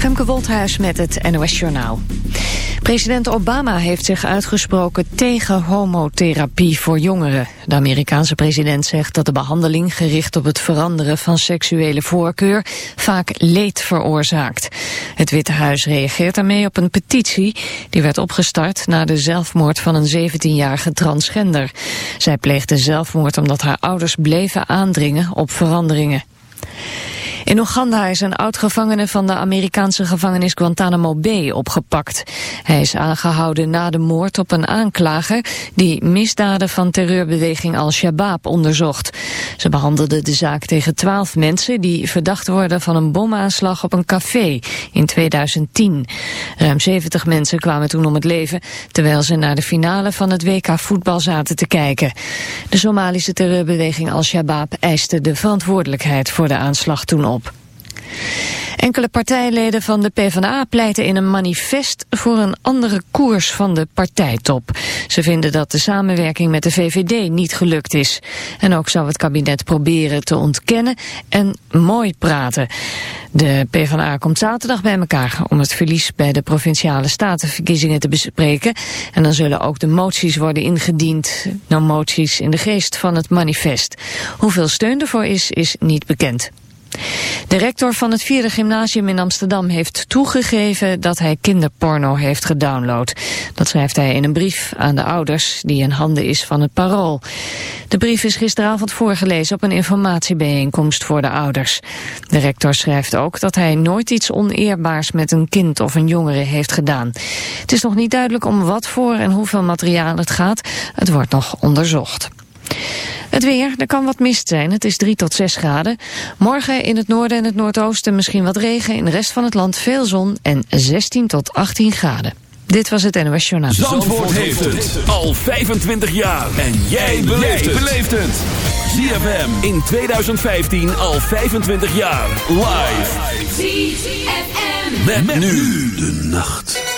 Femke Wolthuis met het NOS Journaal. President Obama heeft zich uitgesproken tegen homotherapie voor jongeren. De Amerikaanse president zegt dat de behandeling gericht op het veranderen van seksuele voorkeur vaak leed veroorzaakt. Het Witte Huis reageert daarmee op een petitie die werd opgestart na de zelfmoord van een 17-jarige transgender. Zij pleegde zelfmoord omdat haar ouders bleven aandringen op veranderingen. In Oeganda is een oud-gevangene van de Amerikaanse gevangenis Guantanamo Bay opgepakt. Hij is aangehouden na de moord op een aanklager die misdaden van terreurbeweging Al-Shabaab onderzocht. Ze behandelden de zaak tegen twaalf mensen die verdacht worden van een bomaanslag op een café in 2010. Ruim 70 mensen kwamen toen om het leven terwijl ze naar de finale van het WK voetbal zaten te kijken. De Somalische terreurbeweging Al-Shabaab eiste de verantwoordelijkheid voor de aanslag toen Enkele partijleden van de PvdA pleiten in een manifest voor een andere koers van de partijtop. Ze vinden dat de samenwerking met de VVD niet gelukt is. En ook zou het kabinet proberen te ontkennen en mooi praten. De PvdA komt zaterdag bij elkaar om het verlies bij de provinciale statenverkiezingen te bespreken. En dan zullen ook de moties worden ingediend, nou moties in de geest van het manifest. Hoeveel steun ervoor is, is niet bekend. De rector van het vierde gymnasium in Amsterdam heeft toegegeven dat hij kinderporno heeft gedownload. Dat schrijft hij in een brief aan de ouders die in handen is van het parool. De brief is gisteravond voorgelezen op een informatiebijeenkomst voor de ouders. De rector schrijft ook dat hij nooit iets oneerbaars met een kind of een jongere heeft gedaan. Het is nog niet duidelijk om wat voor en hoeveel materiaal het gaat. Het wordt nog onderzocht. Het weer, er kan wat mist zijn. Het is 3 tot 6 graden. Morgen in het noorden en het noordoosten misschien wat regen. In de rest van het land veel zon en 16 tot 18 graden. Dit was het NOS Journaal. Zandvoort, heeft het al 25 jaar. En jij beleeft het. ZFM in 2015 al 25 jaar. Live. ZFM. met nu de nacht.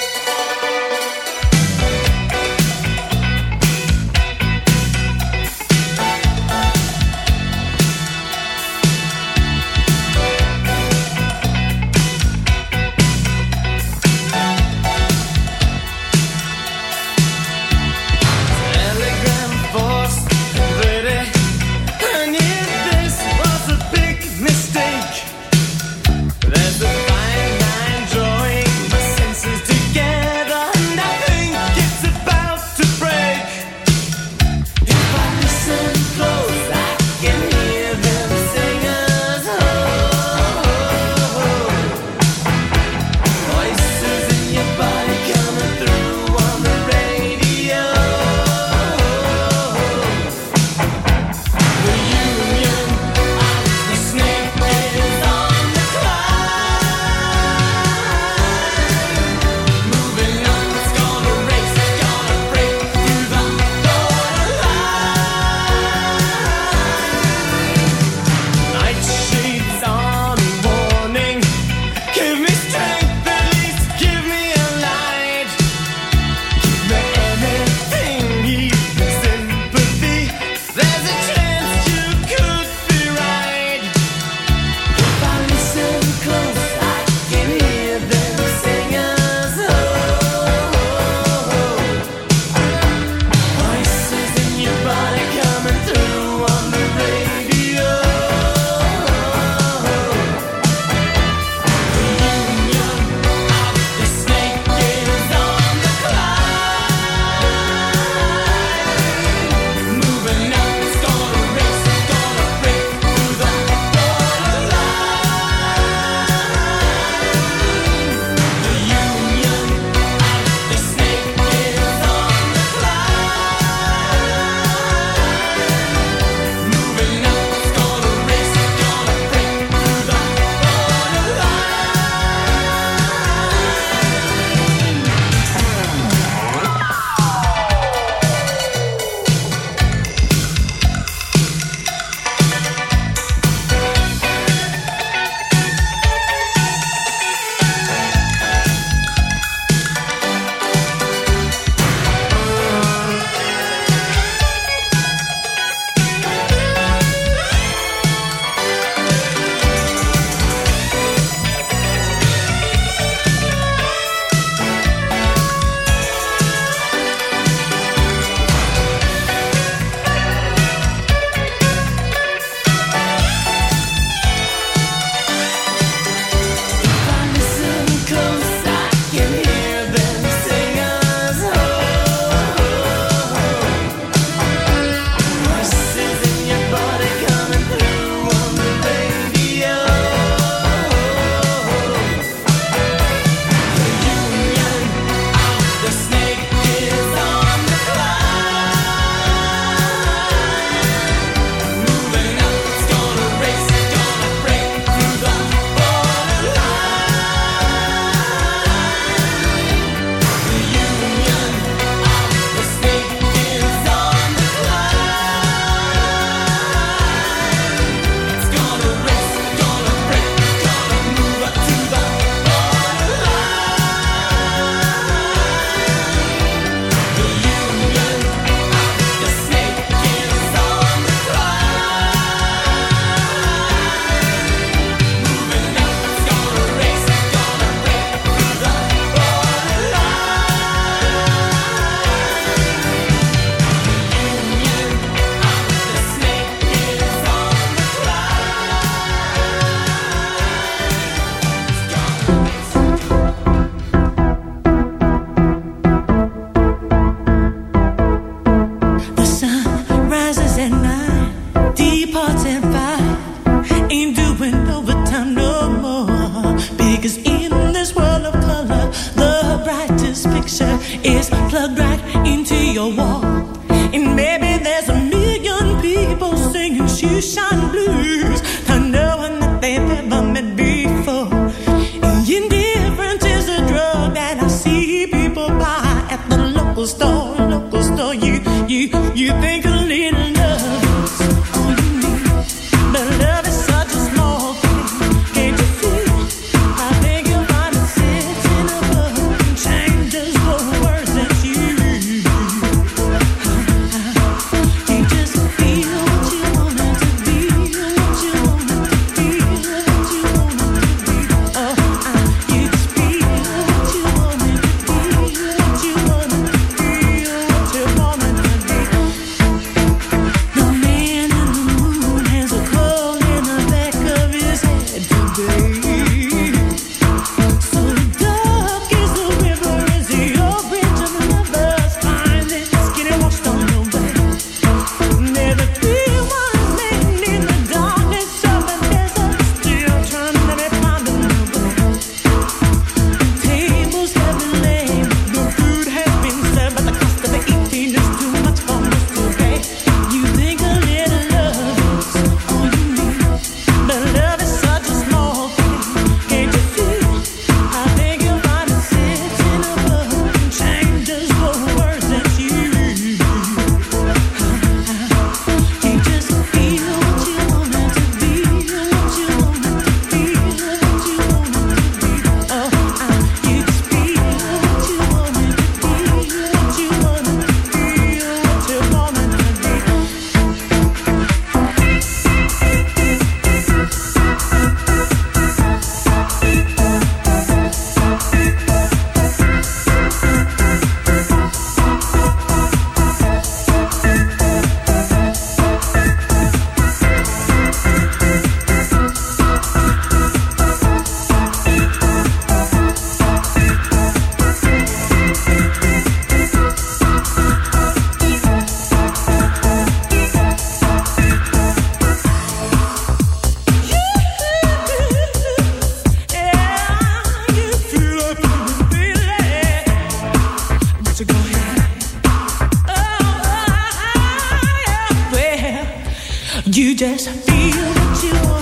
You just feel that you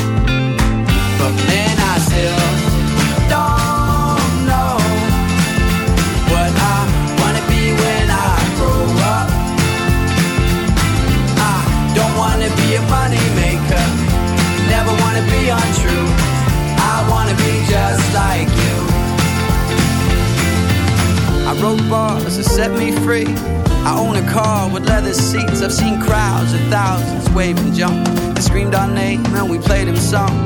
I've seen crowds of thousands wave and jump and screamed our name and we played them song.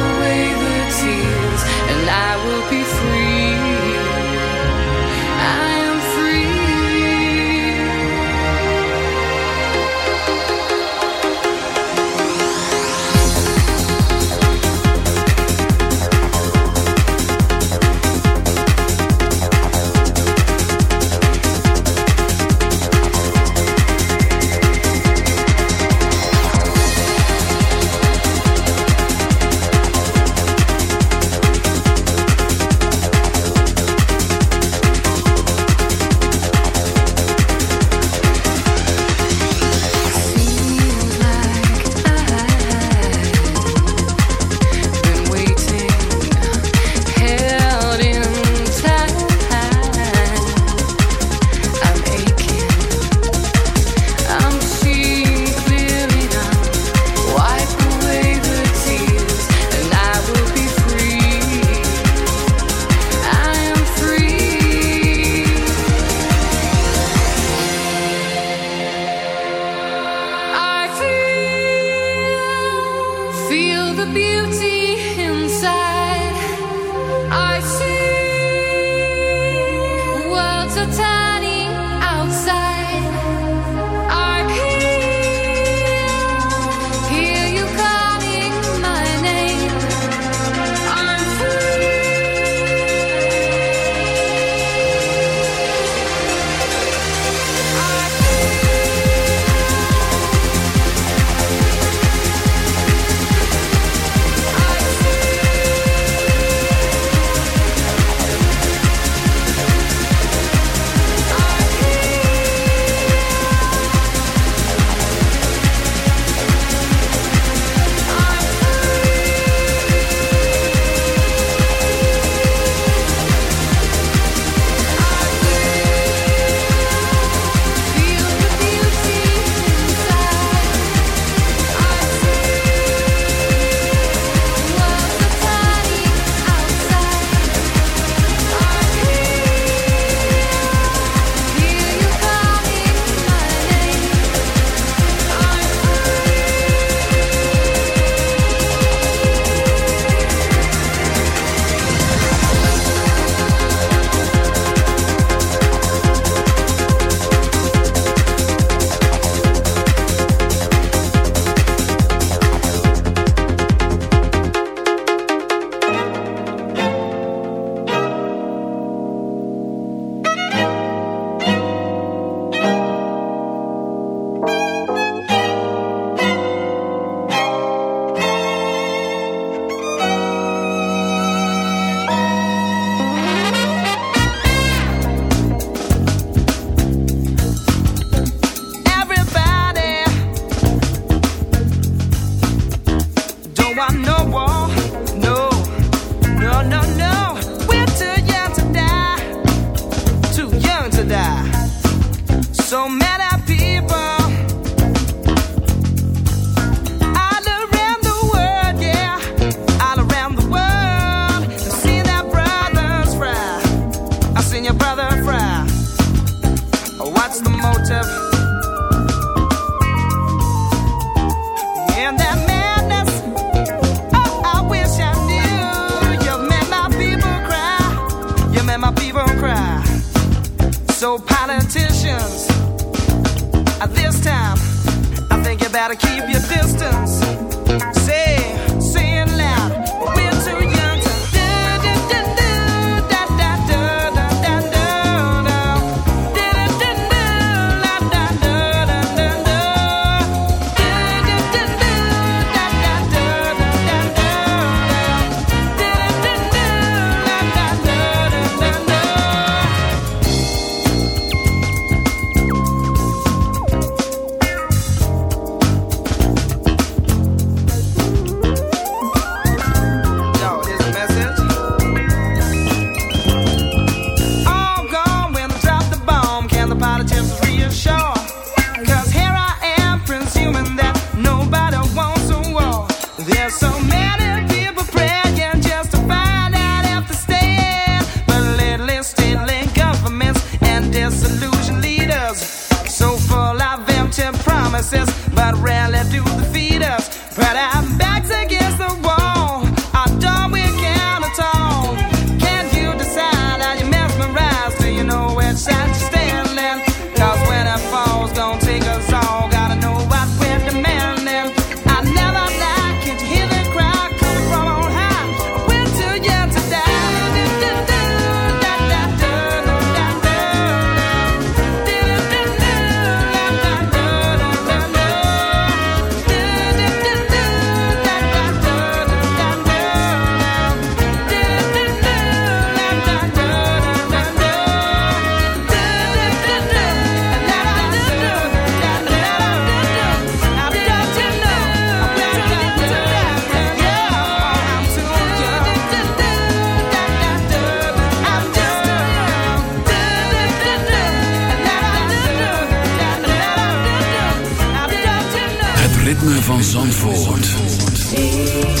and I will be free. You.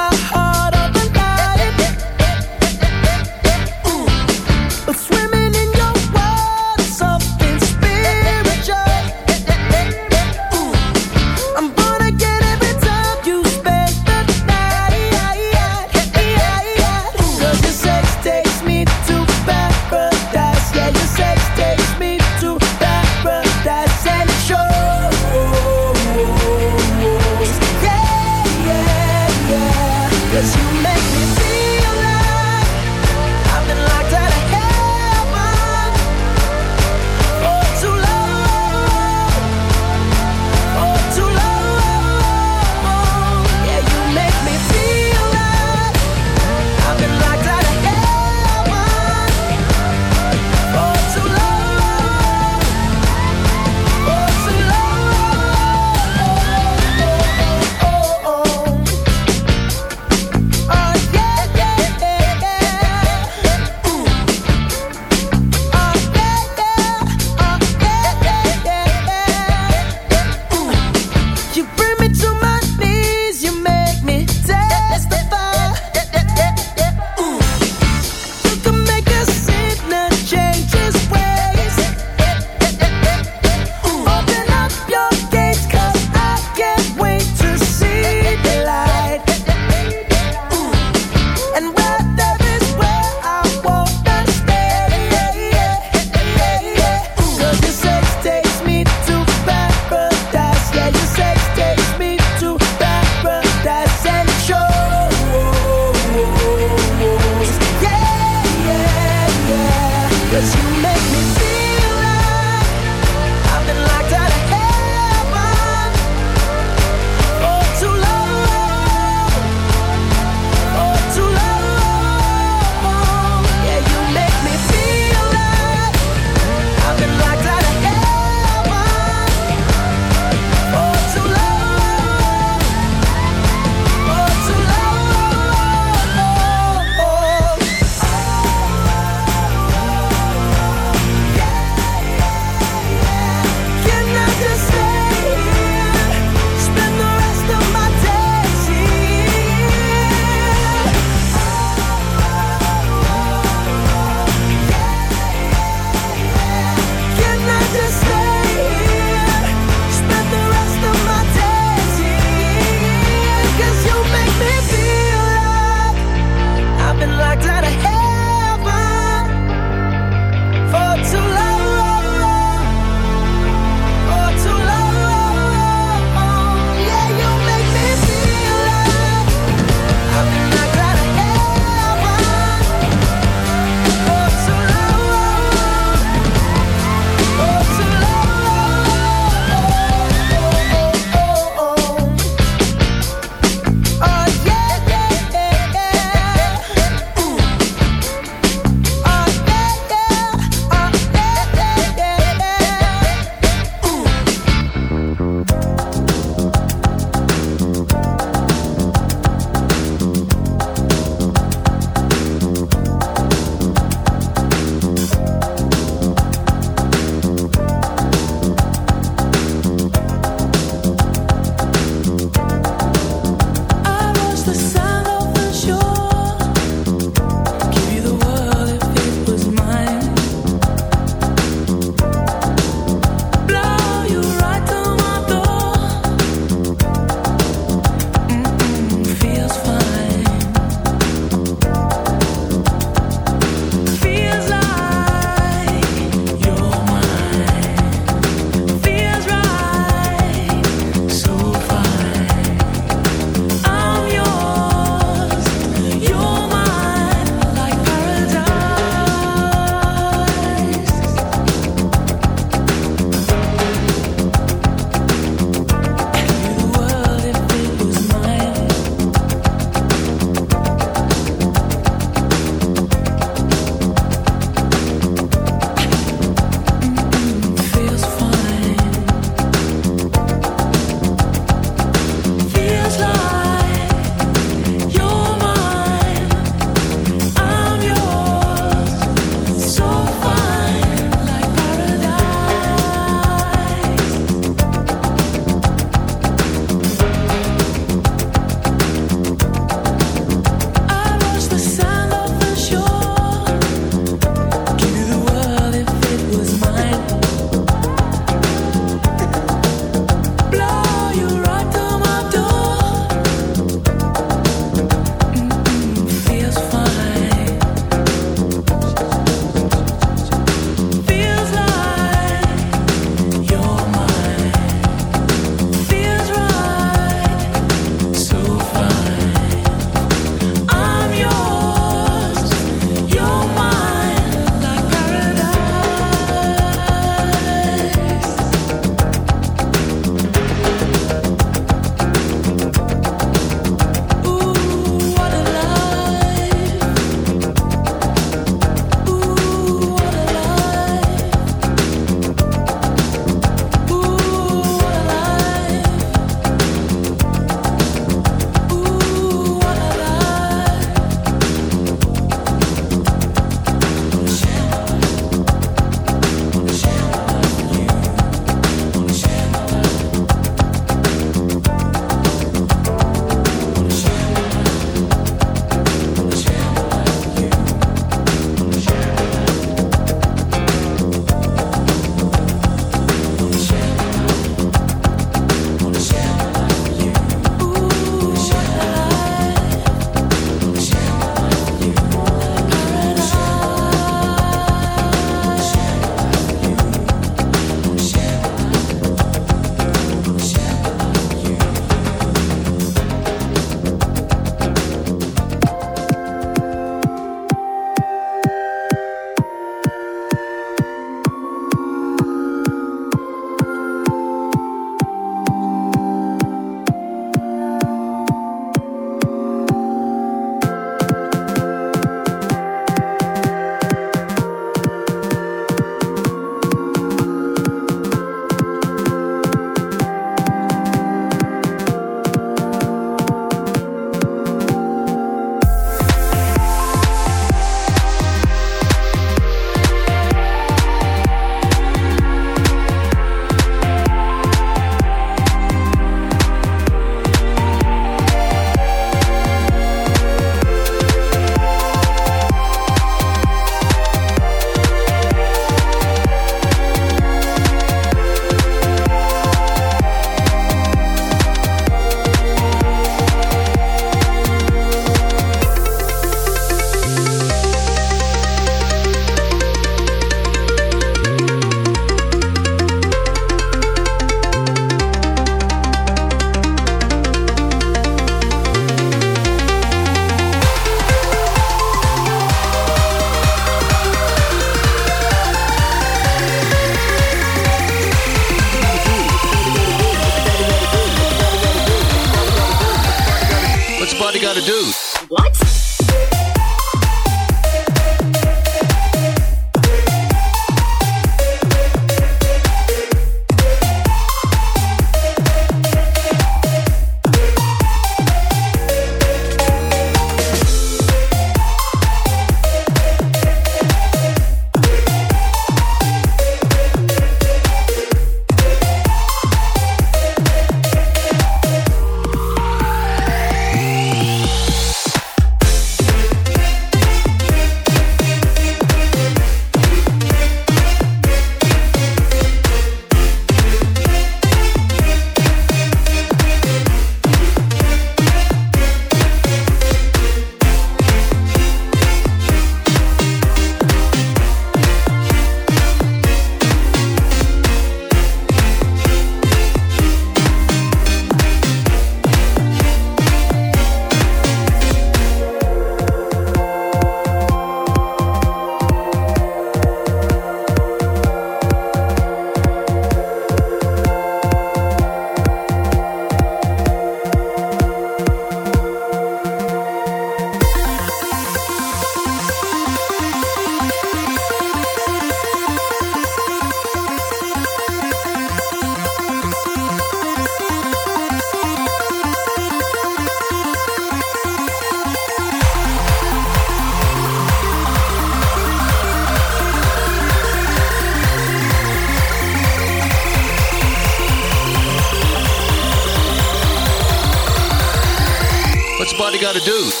Got to do.